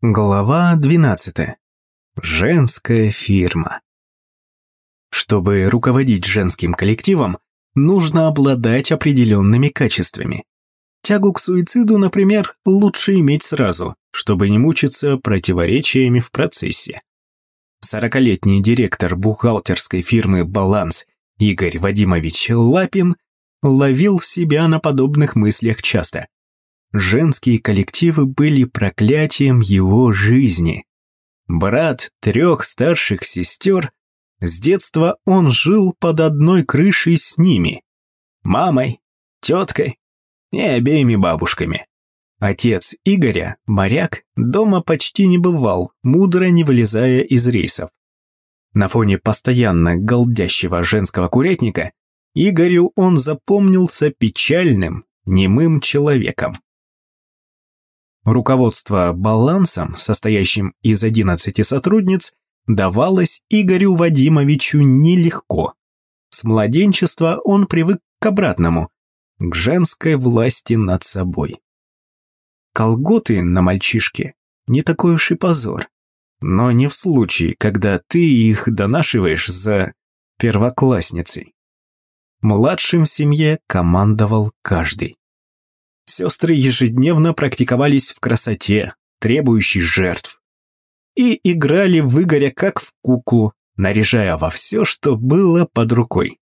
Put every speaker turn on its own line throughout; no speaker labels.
Глава 12. Женская фирма. Чтобы руководить женским коллективом, нужно обладать определенными качествами. Тягу к суициду, например, лучше иметь сразу, чтобы не мучиться противоречиями в процессе. Сорокалетний директор бухгалтерской фирмы «Баланс» Игорь Вадимович Лапин ловил себя на подобных мыслях часто. Женские коллективы были проклятием его жизни. Брат трех старших сестер, с детства он жил под одной крышей с ними. Мамой, теткой и обеими бабушками. Отец Игоря, моряк, дома почти не бывал, мудро не вылезая из рейсов. На фоне постоянно голдящего женского курятника Игорю он запомнился печальным, немым человеком. Руководство балансом, состоящим из 11 сотрудниц, давалось Игорю Вадимовичу нелегко. С младенчества он привык к обратному, к женской власти над собой. Колготы на мальчишке не такой уж и позор, но не в случае, когда ты их донашиваешь за первоклассницей. Младшим в семье командовал каждый. Сестры ежедневно практиковались в красоте, требующей жертв. И играли в Игоря как в куклу, наряжая во все, что было под рукой.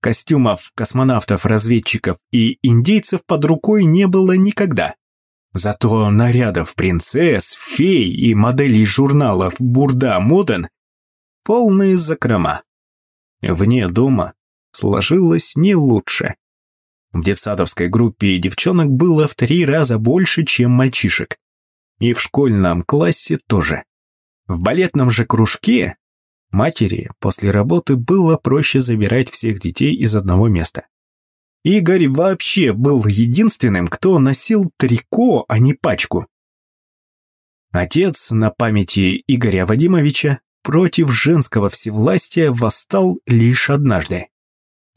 Костюмов космонавтов, разведчиков и индейцев под рукой не было никогда. Зато нарядов принцесс, фей и моделей журналов «Бурда Моден» полные закрома. Вне дома сложилось не лучше. В детсадовской группе девчонок было в три раза больше, чем мальчишек. И в школьном классе тоже. В балетном же кружке матери после работы было проще забирать всех детей из одного места. Игорь вообще был единственным, кто носил трико, а не пачку. Отец на памяти Игоря Вадимовича против женского всевластия восстал лишь однажды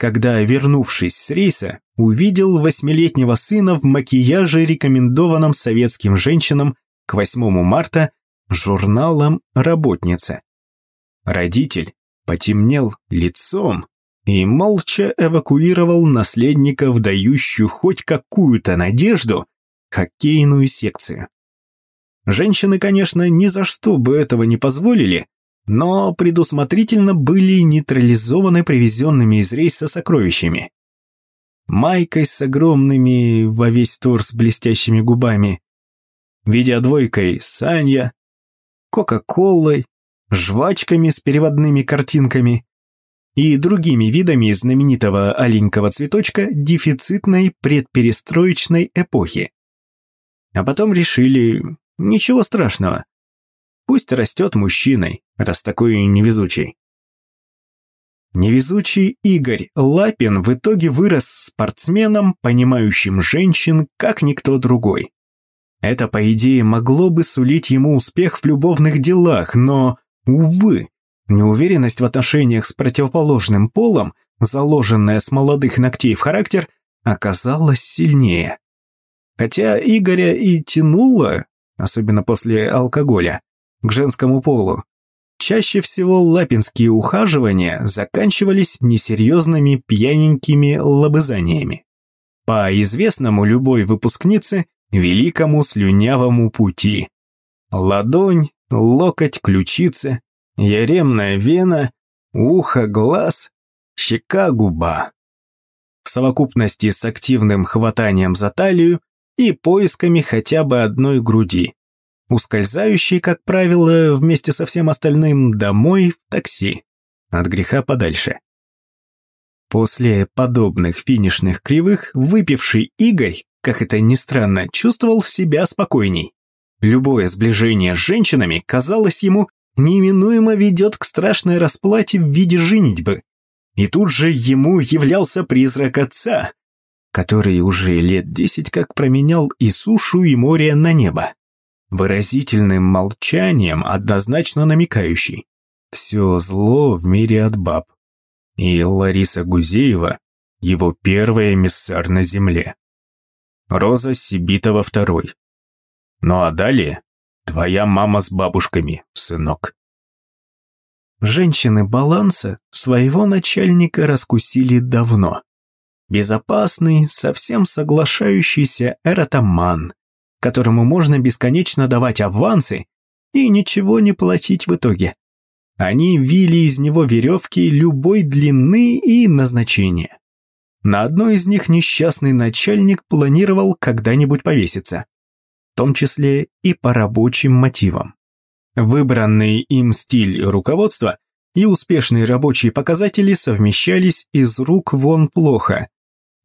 когда, вернувшись с рейса, увидел восьмилетнего сына в макияже, рекомендованном советским женщинам к 8 марта журналом «Работница». Родитель потемнел лицом и молча эвакуировал наследника в дающую хоть какую-то надежду хоккейную секцию. Женщины, конечно, ни за что бы этого не позволили, но предусмотрительно были нейтрализованы привезенными из рейса сокровищами. Майкой с огромными во весь торс блестящими губами, видеодвойкой Саня, Кока-Колой, жвачками с переводными картинками и другими видами знаменитого аленького цветочка дефицитной предперестроечной эпохи. А потом решили, ничего страшного, пусть растет мужчиной, раз такой невезучий. Невезучий Игорь Лапин в итоге вырос спортсменом, понимающим женщин, как никто другой. Это, по идее, могло бы сулить ему успех в любовных делах, но, увы, неуверенность в отношениях с противоположным полом, заложенная с молодых ногтей в характер, оказалась сильнее. Хотя Игоря и тянуло, особенно после алкоголя, к женскому полу, Чаще всего лапинские ухаживания заканчивались несерьезными пьяненькими лобызаниями. По известному любой выпускнице великому слюнявому пути. Ладонь, локоть, ключица, яремная вена, ухо, глаз, щека, губа. В совокупности с активным хватанием за талию и поисками хотя бы одной груди ускользающий, как правило, вместе со всем остальным домой в такси, от греха подальше. После подобных финишных кривых выпивший Игорь, как это ни странно, чувствовал себя спокойней. Любое сближение с женщинами, казалось ему, неминуемо ведет к страшной расплате в виде женитьбы. И тут же ему являлся призрак отца, который уже лет десять как променял и сушу, и море на небо выразительным молчанием, однозначно намекающий. Все зло в мире от баб. И Лариса Гузеева – его первая эмиссар на земле. Роза Сибитова второй. Ну а далее – твоя мама с бабушками, сынок.
Женщины баланса своего начальника раскусили давно. Безопасный, совсем соглашающийся эротоман, которому можно бесконечно давать авансы и ничего не платить в итоге. Они вили из него веревки любой длины и назначения. На одной из них несчастный начальник планировал когда-нибудь повеситься, в том числе и по рабочим мотивам. Выбранный им стиль руководства и успешные рабочие показатели совмещались из рук вон плохо.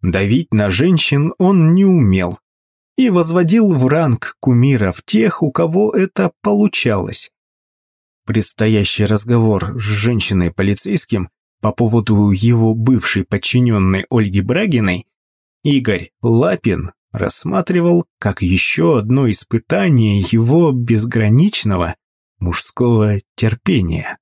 Давить на женщин он не умел и возводил в ранг кумиров тех, у кого это получалось. Предстоящий разговор с женщиной-полицейским по поводу его бывшей подчиненной Ольги Брагиной Игорь Лапин рассматривал как еще одно испытание его безграничного мужского терпения.